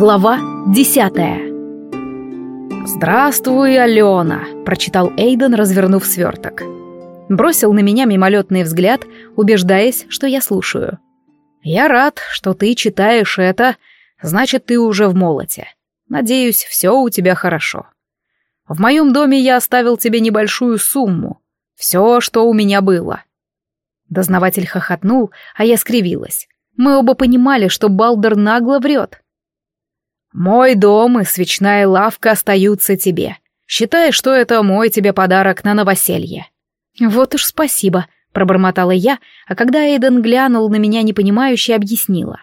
Глава десятая «Здравствуй, Алена», — прочитал Эйден, развернув сверток. Бросил на меня мимолетный взгляд, убеждаясь, что я слушаю. «Я рад, что ты читаешь это, значит, ты уже в молоте. Надеюсь, все у тебя хорошо. В моем доме я оставил тебе небольшую сумму. Все, что у меня было». Дознаватель хохотнул, а я скривилась. Мы оба понимали, что Балдер нагло врет. «Мой дом и свечная лавка остаются тебе. Считай, что это мой тебе подарок на новоселье». «Вот уж спасибо», — пробормотала я, а когда Эйден глянул на меня непонимающе, объяснила.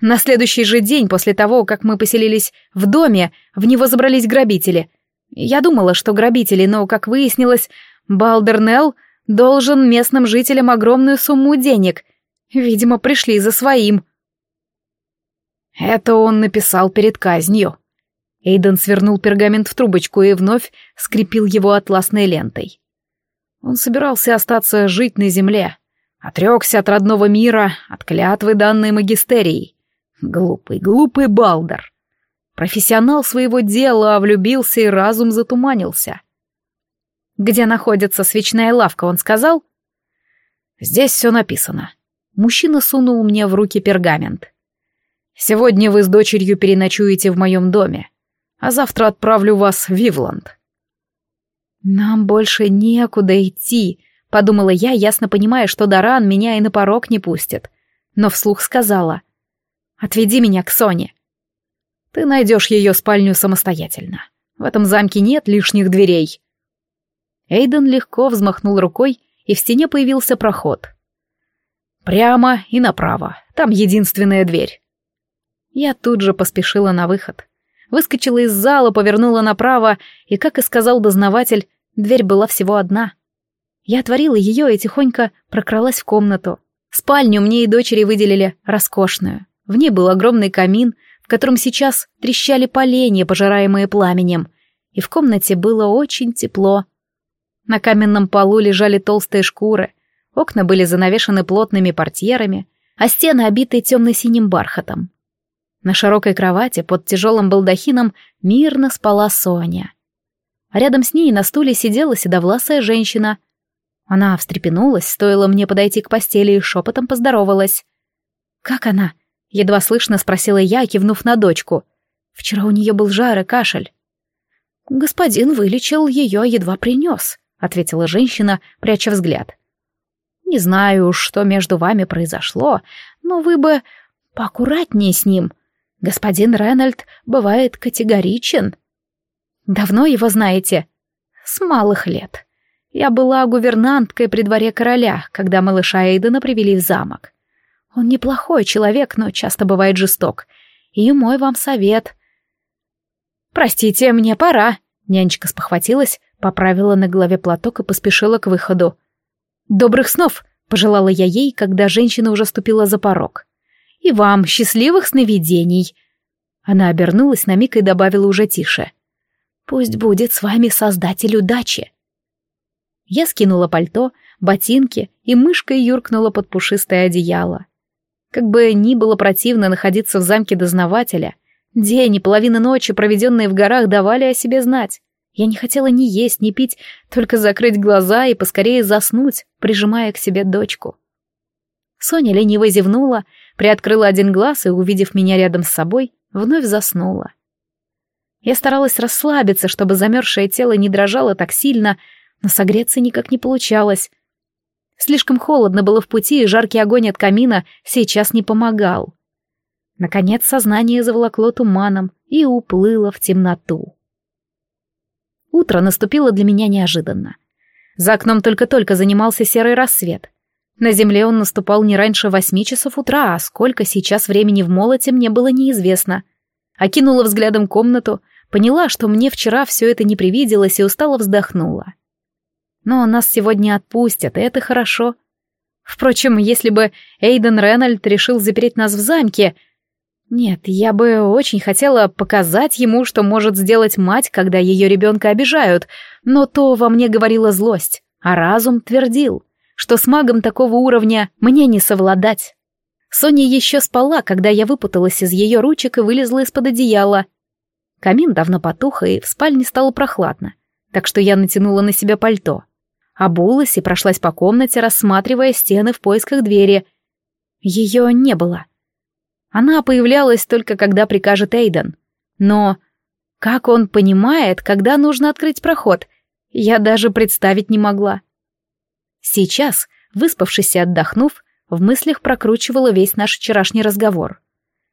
На следующий же день после того, как мы поселились в доме, в него забрались грабители. Я думала, что грабители, но, как выяснилось, Балдернелл должен местным жителям огромную сумму денег. Видимо, пришли за своим. Это он написал перед казнью. Эйден свернул пергамент в трубочку и вновь скрепил его атласной лентой. Он собирался остаться жить на земле. Отрекся от родного мира, от клятвы данной магистерией. Глупый, глупый Балдер. Профессионал своего дела, а влюбился и разум затуманился. Где находится свечная лавка, он сказал? Здесь все написано. Мужчина сунул мне в руки пергамент. Сегодня вы с дочерью переночуете в моем доме, а завтра отправлю вас в Вивланд. Нам больше некуда идти, подумала я, ясно понимая, что Даран меня и на порог не пустит. Но вслух сказала. Отведи меня к Соне. Ты найдешь ее спальню самостоятельно. В этом замке нет лишних дверей. Эйден легко взмахнул рукой, и в стене появился проход. Прямо и направо. Там единственная дверь. Я тут же поспешила на выход. Выскочила из зала, повернула направо, и, как и сказал дознаватель, дверь была всего одна. Я отворила ее и тихонько прокралась в комнату. Спальню мне и дочери выделили роскошную. В ней был огромный камин, в котором сейчас трещали поленья, пожираемые пламенем, и в комнате было очень тепло. На каменном полу лежали толстые шкуры, окна были занавешены плотными портьерами, а стены обиты темно-синим бархатом. На широкой кровати под тяжелым балдахином мирно спала Соня. А рядом с ней на стуле сидела седовласая женщина. Она встрепенулась, стоило мне подойти к постели и шепотом поздоровалась. «Как она?» — едва слышно спросила я, кивнув на дочку. Вчера у нее был жар и кашель. «Господин вылечил ее, едва принес», — ответила женщина, пряча взгляд. «Не знаю что между вами произошло, но вы бы поаккуратнее с ним. Господин Ренальд бывает категоричен. Давно его знаете? С малых лет. Я была гувернанткой при дворе короля, когда малыша Эйдена привели в замок. Он неплохой человек, но часто бывает жесток. И мой вам совет. «Простите, мне пора», — нянечка спохватилась, поправила на голове платок и поспешила к выходу. «Добрых снов!» — пожелала я ей, когда женщина уже ступила за порог. И вам счастливых сновидений!» Она обернулась на миг и добавила уже тише. «Пусть будет с вами создатель удачи!» Я скинула пальто, ботинки и мышкой юркнула под пушистое одеяло. Как бы ни было противно находиться в замке дознавателя, день и половина ночи, проведенные в горах, давали о себе знать. Я не хотела ни есть, ни пить, только закрыть глаза и поскорее заснуть, прижимая к себе дочку. Соня лениво зевнула, приоткрыла один глаз и, увидев меня рядом с собой, вновь заснула. Я старалась расслабиться, чтобы замерзшее тело не дрожало так сильно, но согреться никак не получалось. Слишком холодно было в пути, и жаркий огонь от камина сейчас не помогал. Наконец сознание заволокло туманом и уплыло в темноту. Утро наступило для меня неожиданно. За окном только-только занимался серый рассвет. На земле он наступал не раньше восьми часов утра, а сколько сейчас времени в молоте мне было неизвестно. Окинула взглядом комнату, поняла, что мне вчера все это не привиделось и устало вздохнула. Но нас сегодня отпустят, и это хорошо. Впрочем, если бы Эйден Ренальд решил запереть нас в замке... Нет, я бы очень хотела показать ему, что может сделать мать, когда ее ребенка обижают, но то во мне говорила злость, а разум твердил — что с магом такого уровня мне не совладать. Соня еще спала, когда я выпуталась из ее ручек и вылезла из-под одеяла. Камин давно потух, и в спальне стало прохладно, так что я натянула на себя пальто. Обулась и прошлась по комнате, рассматривая стены в поисках двери. Ее не было. Она появлялась только когда прикажет Эйден. Но как он понимает, когда нужно открыть проход, я даже представить не могла. Сейчас, выспавшись и отдохнув, в мыслях прокручивала весь наш вчерашний разговор.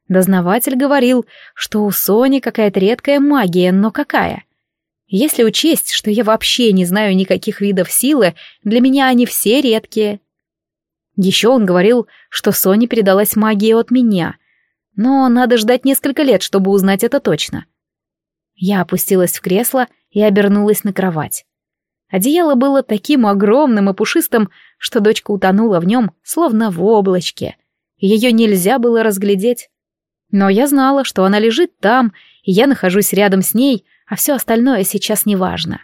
Дознаватель говорил, что у Сони какая-то редкая магия, но какая? Если учесть, что я вообще не знаю никаких видов силы, для меня они все редкие. Еще он говорил, что Соне передалась магия от меня, но надо ждать несколько лет, чтобы узнать это точно. Я опустилась в кресло и обернулась на кровать. Одеяло было таким огромным и пушистым, что дочка утонула в нем, словно в облачке. Ее нельзя было разглядеть. Но я знала, что она лежит там, и я нахожусь рядом с ней, а все остальное сейчас не важно.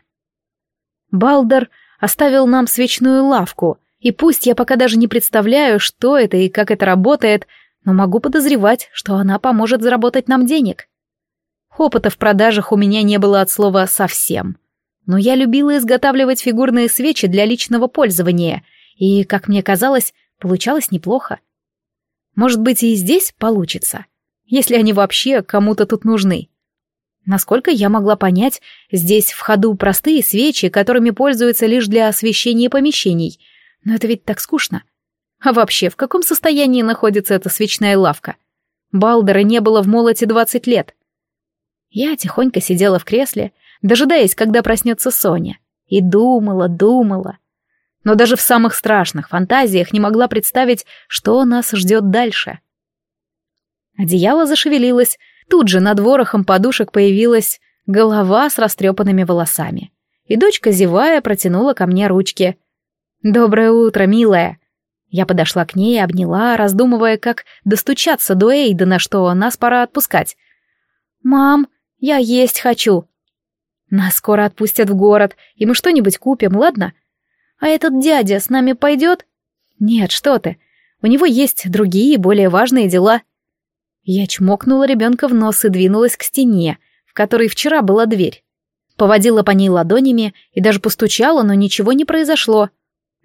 Балдер оставил нам свечную лавку, и пусть я пока даже не представляю, что это и как это работает, но могу подозревать, что она поможет заработать нам денег. Опыта в продажах у меня не было от слова «совсем». Но я любила изготавливать фигурные свечи для личного пользования, и, как мне казалось, получалось неплохо. Может быть, и здесь получится, если они вообще кому-то тут нужны. Насколько я могла понять, здесь в ходу простые свечи, которыми пользуются лишь для освещения помещений. Но это ведь так скучно. А вообще, в каком состоянии находится эта свечная лавка? Балдера не было в молоте двадцать лет. Я тихонько сидела в кресле, дожидаясь, когда проснется Соня, и думала, думала. Но даже в самых страшных фантазиях не могла представить, что нас ждет дальше. Одеяло зашевелилось, тут же над ворохом подушек появилась голова с растрепанными волосами. И дочка, зевая, протянула ко мне ручки. «Доброе утро, милая!» Я подошла к ней и обняла, раздумывая, как достучаться до Эйдена, что нас пора отпускать. «Мам, я есть хочу!» «Нас скоро отпустят в город, и мы что-нибудь купим, ладно? А этот дядя с нами пойдет?» «Нет, что ты, у него есть другие, более важные дела». Я чмокнула ребенка в нос и двинулась к стене, в которой вчера была дверь. Поводила по ней ладонями и даже постучала, но ничего не произошло.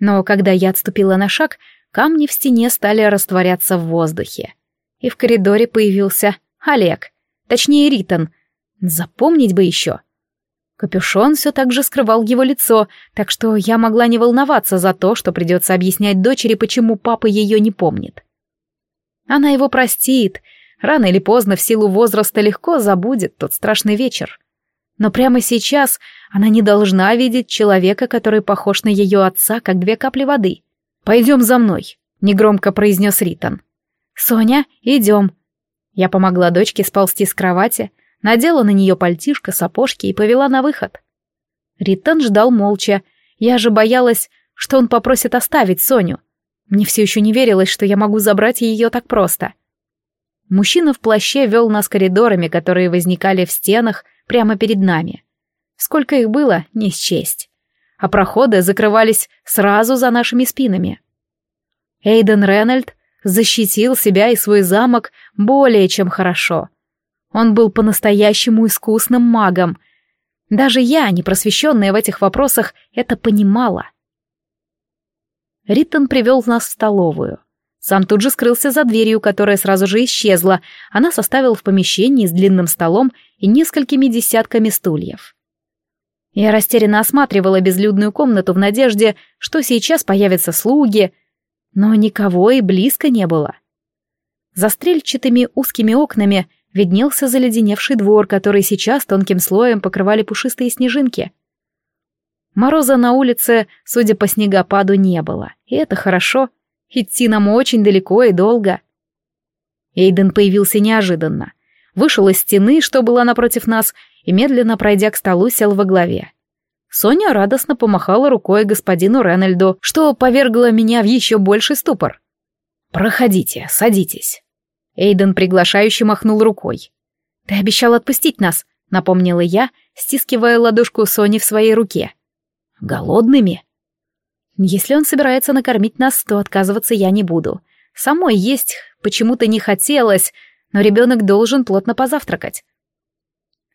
Но когда я отступила на шаг, камни в стене стали растворяться в воздухе. И в коридоре появился Олег, точнее Ритон. Запомнить бы еще. Капюшон все так же скрывал его лицо, так что я могла не волноваться за то, что придется объяснять дочери, почему папа ее не помнит. Она его простит, рано или поздно в силу возраста легко забудет тот страшный вечер. Но прямо сейчас она не должна видеть человека, который похож на ее отца, как две капли воды. «Пойдем за мной», — негромко произнес Ритон. «Соня, идем». Я помогла дочке сползти с кровати, надела на нее пальтишко, сапожки и повела на выход. Ритон ждал молча. Я же боялась, что он попросит оставить Соню. Мне все еще не верилось, что я могу забрать ее так просто. Мужчина в плаще вел нас коридорами, которые возникали в стенах прямо перед нами. Сколько их было, не счесть а проходы закрывались сразу за нашими спинами. Эйден Ренальд защитил себя и свой замок более чем хорошо. Он был по-настоящему искусным магом. Даже я, не просвещенная в этих вопросах, это понимала. Риттон привел нас в столовую. Сам тут же скрылся за дверью, которая сразу же исчезла, она составила в помещении с длинным столом и несколькими десятками стульев. Я растерянно осматривала безлюдную комнату в надежде, что сейчас появятся слуги, но никого и близко не было. За стрельчатыми узкими окнами виднелся заледеневший двор, который сейчас тонким слоем покрывали пушистые снежинки. Мороза на улице, судя по снегопаду, не было, и это хорошо. Идти нам очень далеко и долго. Эйден появился неожиданно. Вышел из стены, что была напротив нас, и, медленно пройдя к столу, сел во главе. Соня радостно помахала рукой господину Ренальду, что повергло меня в еще больший ступор. «Проходите, садитесь». Эйден приглашающе махнул рукой. «Ты обещал отпустить нас», — напомнила я, стискивая ладошку Сони в своей руке. «Голодными?» «Если он собирается накормить нас, то отказываться я не буду. Самой есть почему-то не хотелось, но ребенок должен плотно позавтракать.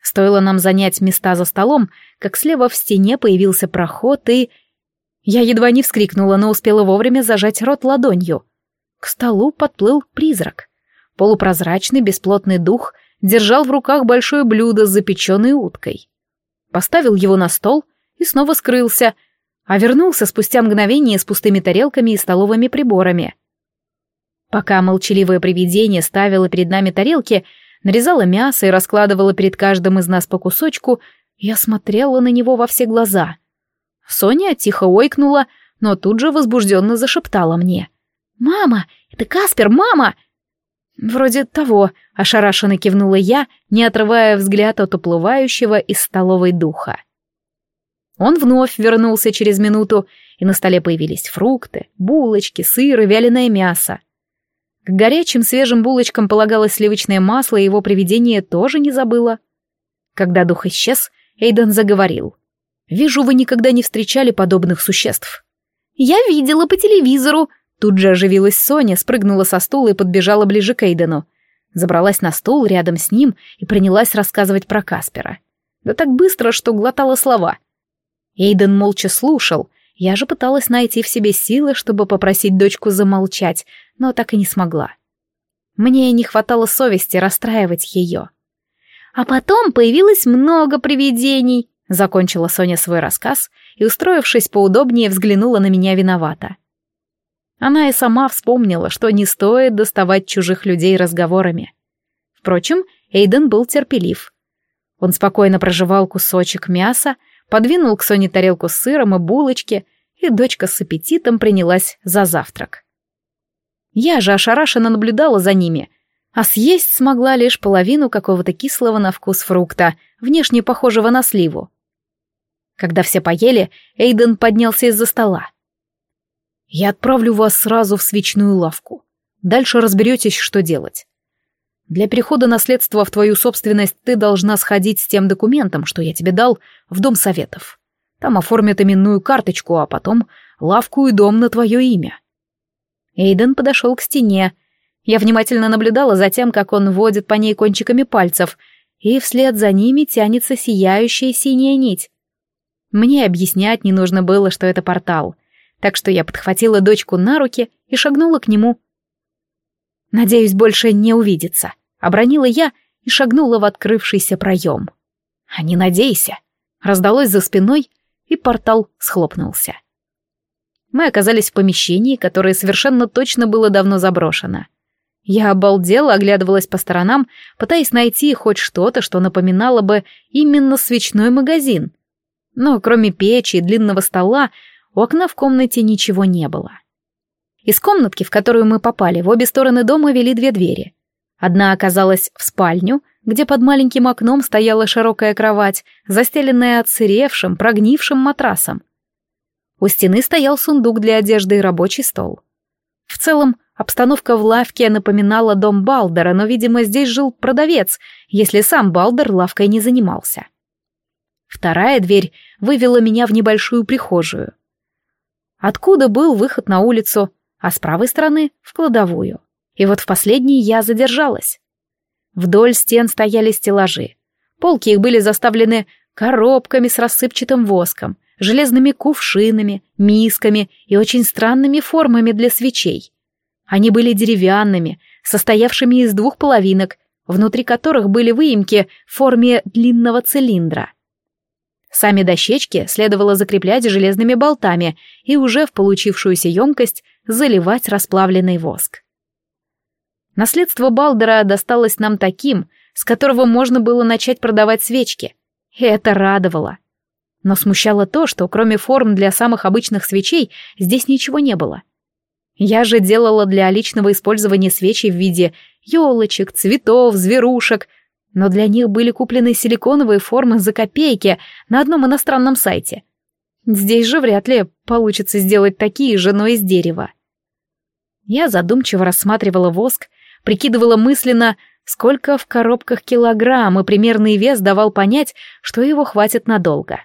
Стоило нам занять места за столом, как слева в стене появился проход, и... Я едва не вскрикнула, но успела вовремя зажать рот ладонью. К столу подплыл призрак. Полупрозрачный бесплотный дух держал в руках большое блюдо с запеченной уткой. Поставил его на стол и снова скрылся, а вернулся спустя мгновение с пустыми тарелками и столовыми приборами. Пока молчаливое привидение ставило перед нами тарелки, нарезала мясо и раскладывала перед каждым из нас по кусочку, я смотрела на него во все глаза. Соня тихо ойкнула, но тут же возбужденно зашептала мне. «Мама! Это Каспер, мама!» «Вроде того», — ошарашенно кивнула я, не отрывая взгляд от уплывающего из столовой духа. Он вновь вернулся через минуту, и на столе появились фрукты, булочки, сыр и вяленое мясо. К горячим свежим булочкам полагалось сливочное масло, и его привидение тоже не забыло. Когда дух исчез, Эйден заговорил. «Вижу, вы никогда не встречали подобных существ». «Я видела по телевизору», Тут же оживилась Соня, спрыгнула со стула и подбежала ближе к Эйдену. Забралась на стул рядом с ним и принялась рассказывать про Каспера. Да так быстро, что глотала слова. Эйден молча слушал, я же пыталась найти в себе силы, чтобы попросить дочку замолчать, но так и не смогла. Мне не хватало совести расстраивать ее. А потом появилось много привидений, закончила Соня свой рассказ и, устроившись поудобнее, взглянула на меня виновато. Она и сама вспомнила, что не стоит доставать чужих людей разговорами. Впрочем, Эйден был терпелив. Он спокойно прожевал кусочек мяса, подвинул к Соне тарелку с сыром и булочки, и дочка с аппетитом принялась за завтрак. Я же ошарашенно наблюдала за ними, а съесть смогла лишь половину какого-то кислого на вкус фрукта, внешне похожего на сливу. Когда все поели, Эйден поднялся из-за стола. Я отправлю вас сразу в свечную лавку. Дальше разберетесь, что делать. Для перехода наследства в твою собственность ты должна сходить с тем документом, что я тебе дал, в Дом Советов. Там оформят именную карточку, а потом лавку и дом на твое имя. Эйден подошел к стене. Я внимательно наблюдала за тем, как он водит по ней кончиками пальцев, и вслед за ними тянется сияющая синяя нить. Мне объяснять не нужно было, что это портал так что я подхватила дочку на руки и шагнула к нему. «Надеюсь, больше не увидится», — обронила я и шагнула в открывшийся проем. «А не надейся», — раздалось за спиной, и портал схлопнулся. Мы оказались в помещении, которое совершенно точно было давно заброшено. Я обалдела, оглядывалась по сторонам, пытаясь найти хоть что-то, что напоминало бы именно свечной магазин. Но кроме печи и длинного стола у окна в комнате ничего не было. Из комнатки, в которую мы попали, в обе стороны дома вели две двери. Одна оказалась в спальню, где под маленьким окном стояла широкая кровать, застеленная отсыревшим, прогнившим матрасом. У стены стоял сундук для одежды и рабочий стол. В целом, обстановка в лавке напоминала дом Балдера, но, видимо, здесь жил продавец, если сам Балдер лавкой не занимался. Вторая дверь вывела меня в небольшую прихожую откуда был выход на улицу, а с правой стороны — в кладовую. И вот в последней я задержалась. Вдоль стен стояли стеллажи. Полки их были заставлены коробками с рассыпчатым воском, железными кувшинами, мисками и очень странными формами для свечей. Они были деревянными, состоявшими из двух половинок, внутри которых были выемки в форме длинного цилиндра. Сами дощечки следовало закреплять железными болтами и уже в получившуюся емкость заливать расплавленный воск. Наследство Балдера досталось нам таким, с которого можно было начать продавать свечки. И это радовало. Но смущало то, что кроме форм для самых обычных свечей здесь ничего не было. Я же делала для личного использования свечи в виде елочек, цветов, зверушек — но для них были куплены силиконовые формы за копейки на одном иностранном сайте. Здесь же вряд ли получится сделать такие же, но из дерева. Я задумчиво рассматривала воск, прикидывала мысленно, сколько в коробках килограмм, и примерный вес давал понять, что его хватит надолго.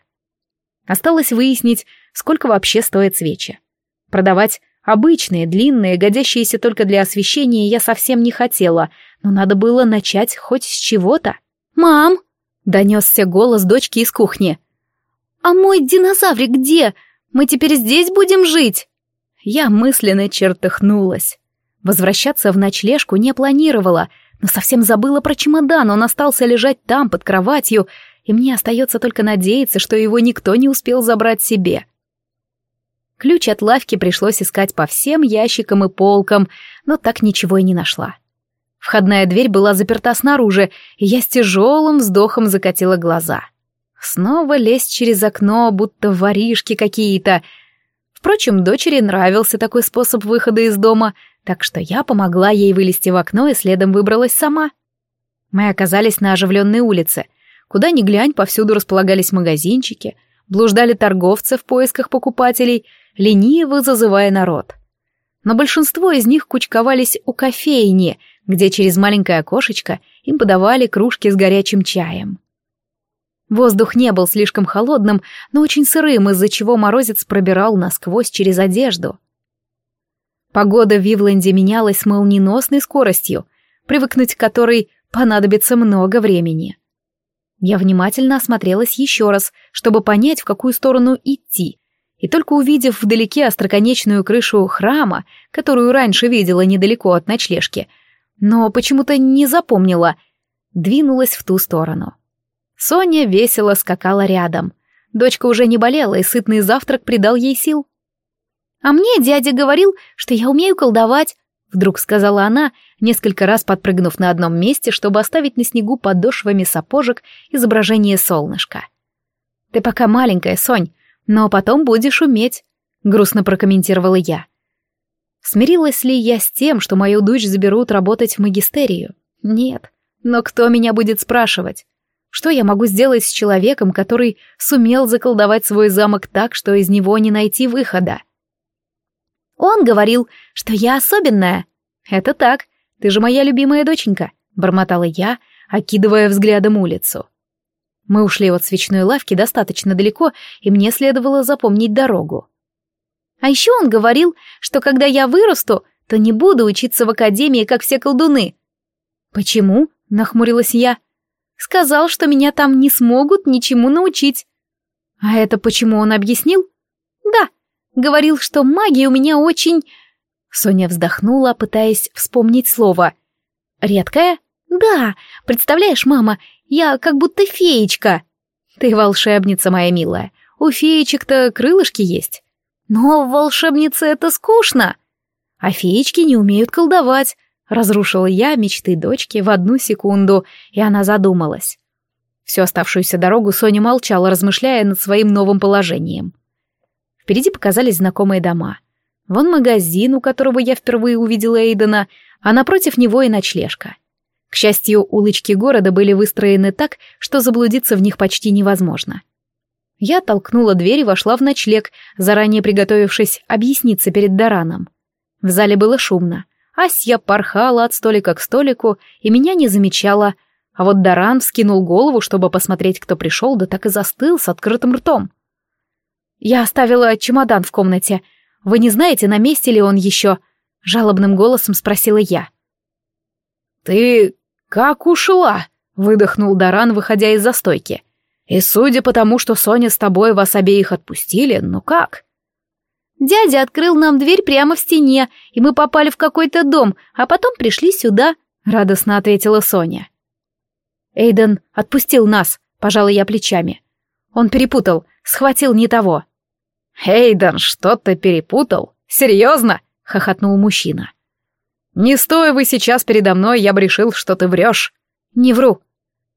Осталось выяснить, сколько вообще стоят свечи. Продавать Обычные, длинные, годящиеся только для освещения я совсем не хотела, но надо было начать хоть с чего-то. «Мам!» — донесся голос дочки из кухни. «А мой динозаврик где? Мы теперь здесь будем жить?» Я мысленно чертыхнулась. Возвращаться в ночлежку не планировала, но совсем забыла про чемодан, он остался лежать там, под кроватью, и мне остается только надеяться, что его никто не успел забрать себе. Ключ от лавки пришлось искать по всем ящикам и полкам, но так ничего и не нашла. Входная дверь была заперта снаружи, и я с тяжелым вздохом закатила глаза. Снова лезть через окно, будто воришки какие-то. Впрочем, дочери нравился такой способ выхода из дома, так что я помогла ей вылезти в окно и следом выбралась сама. Мы оказались на оживленной улице. Куда ни глянь, повсюду располагались магазинчики, блуждали торговцы в поисках покупателей — лениво зазывая народ. Но большинство из них кучковались у кофейни, где через маленькое окошечко им подавали кружки с горячим чаем. Воздух не был слишком холодным, но очень сырым, из-за чего морозец пробирал насквозь через одежду. Погода в Вивленде менялась с молниеносной скоростью, привыкнуть к которой понадобится много времени. Я внимательно осмотрелась еще раз, чтобы понять, в какую сторону идти, и только увидев вдалеке остроконечную крышу храма, которую раньше видела недалеко от ночлежки, но почему-то не запомнила, двинулась в ту сторону. Соня весело скакала рядом. Дочка уже не болела, и сытный завтрак придал ей сил. «А мне дядя говорил, что я умею колдовать», — вдруг сказала она, несколько раз подпрыгнув на одном месте, чтобы оставить на снегу подошвами сапожек изображение солнышка. «Ты пока маленькая, Сонь, но потом будешь уметь», — грустно прокомментировала я. Смирилась ли я с тем, что мою дочь заберут работать в магистерию? Нет. Но кто меня будет спрашивать? Что я могу сделать с человеком, который сумел заколдовать свой замок так, что из него не найти выхода? Он говорил, что я особенная. Это так. Ты же моя любимая доченька, бормотала я, окидывая взглядом улицу. Мы ушли от свечной лавки достаточно далеко, и мне следовало запомнить дорогу. А еще он говорил, что когда я вырасту, то не буду учиться в академии, как все колдуны. «Почему?» — нахмурилась я. «Сказал, что меня там не смогут ничему научить». «А это почему он объяснил?» «Да, говорил, что магия у меня очень...» Соня вздохнула, пытаясь вспомнить слово. «Редкая?» «Да, представляешь, мама, я как будто феечка. Ты волшебница, моя милая. У феечек-то крылышки есть. Но волшебнице это скучно. А феечки не умеют колдовать. Разрушила я мечты дочки в одну секунду, и она задумалась. Всю оставшуюся дорогу Соня молчала, размышляя над своим новым положением. Впереди показались знакомые дома. Вон магазин, у которого я впервые увидела Эйдена, а напротив него и ночлежка. К счастью, улочки города были выстроены так, что заблудиться в них почти невозможно. Я толкнула дверь и вошла в ночлег, заранее приготовившись объясниться перед Дараном. В зале было шумно. Асья порхала от столика к столику и меня не замечала, а вот Даран вскинул голову, чтобы посмотреть, кто пришел, да так и застыл с открытым ртом. «Я оставила чемодан в комнате. Вы не знаете, на месте ли он еще?» — жалобным голосом спросила я. «Ты как ушла?» — выдохнул Даран, выходя из застойки. «И судя по тому, что Соня с тобой вас обеих отпустили, ну как?» «Дядя открыл нам дверь прямо в стене, и мы попали в какой-то дом, а потом пришли сюда», — радостно ответила Соня. «Эйден отпустил нас», — пожала я плечами. Он перепутал, схватил не того. «Эйден что-то перепутал? Серьезно?» — хохотнул мужчина. Не стоя вы сейчас передо мной, я бы решил, что ты врешь. Не вру.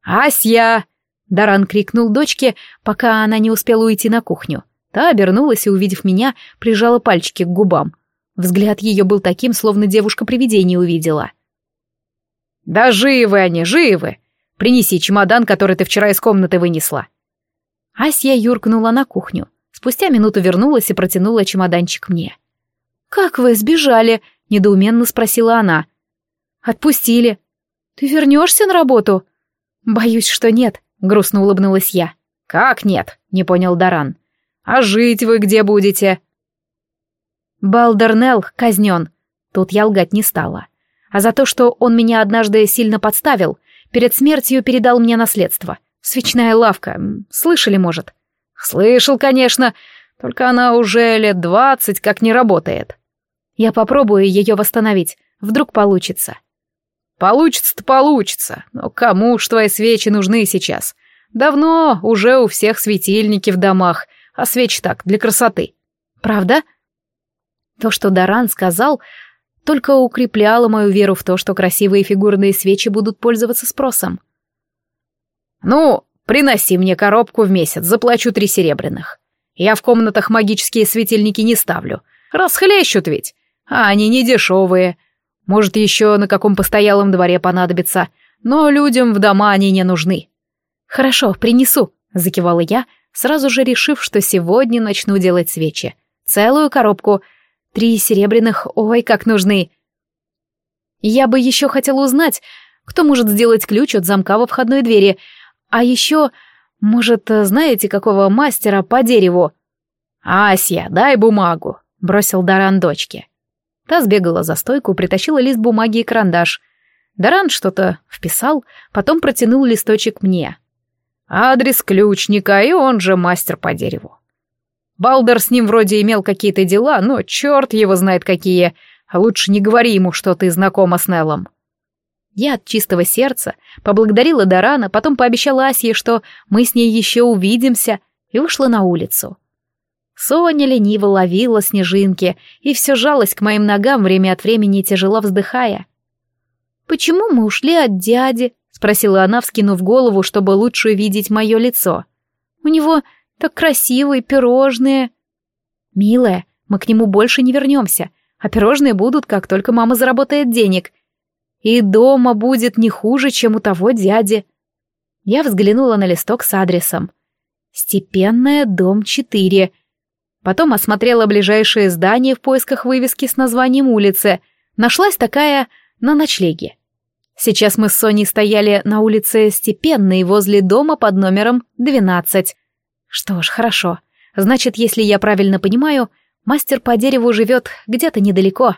Асья! Даран крикнул дочке, пока она не успела уйти на кухню. Та обернулась и, увидев меня, прижала пальчики к губам. Взгляд ее был таким, словно девушка-привидение увидела. «Да живы они, живы! Принеси чемодан, который ты вчера из комнаты вынесла». Асья юркнула на кухню. Спустя минуту вернулась и протянула чемоданчик мне. «Как вы сбежали?» — недоуменно спросила она. «Отпустили. Ты вернешься на работу?» «Боюсь, что нет», — грустно улыбнулась я. «Как нет?» — не понял Даран. «А жить вы где будете?» Балдернелл казнен. Тут я лгать не стала. А за то, что он меня однажды сильно подставил, перед смертью передал мне наследство. Свечная лавка. Слышали, может? Слышал, конечно. Только она уже лет двадцать как не работает. Я попробую ее восстановить. Вдруг получится. Получится-то получится. Но кому ж твои свечи нужны сейчас? Давно уже у всех светильники в домах, а свечи так, для красоты. Правда? То, что Даран сказал, только укрепляло мою веру в то, что красивые фигурные свечи будут пользоваться спросом. «Ну, приноси мне коробку в месяц, заплачу три серебряных. Я в комнатах магические светильники не ставлю. Расхлещут ведь. А они не дешевые. Может, еще на каком постоялом дворе понадобится. Но людям в дома они не нужны». «Хорошо, принесу», — закивала я, сразу же решив, что сегодня начну делать свечи. Целую коробку — Три серебряных, ой, как нужны. Я бы еще хотела узнать, кто может сделать ключ от замка во входной двери. А еще, может, знаете, какого мастера по дереву? «Ася, дай бумагу», — бросил Даран дочке. Та сбегала за стойку, притащила лист бумаги и карандаш. Даран что-то вписал, потом протянул листочек мне. «Адрес ключника, и он же мастер по дереву. Балдер с ним вроде имел какие-то дела, но черт его знает какие. Лучше не говори ему, что ты знакома с Неллом. Я от чистого сердца поблагодарила Дарана, потом пообещала Асе, что мы с ней еще увидимся, и вышла на улицу. Соня лениво ловила снежинки и все жалась к моим ногам время от времени, тяжело вздыхая. «Почему мы ушли от дяди?» — спросила она, вскинув голову, чтобы лучше видеть мое лицо. «У него так красивые пирожные. Милая, мы к нему больше не вернемся, а пирожные будут, как только мама заработает денег. И дома будет не хуже, чем у того дяди. Я взглянула на листок с адресом. Степенная, дом 4. Потом осмотрела ближайшее здание в поисках вывески с названием улицы. Нашлась такая на ночлеге. Сейчас мы с Соней стояли на улице Степенной возле дома под номером 12. Что ж, хорошо. Значит, если я правильно понимаю, мастер по дереву живет где-то недалеко.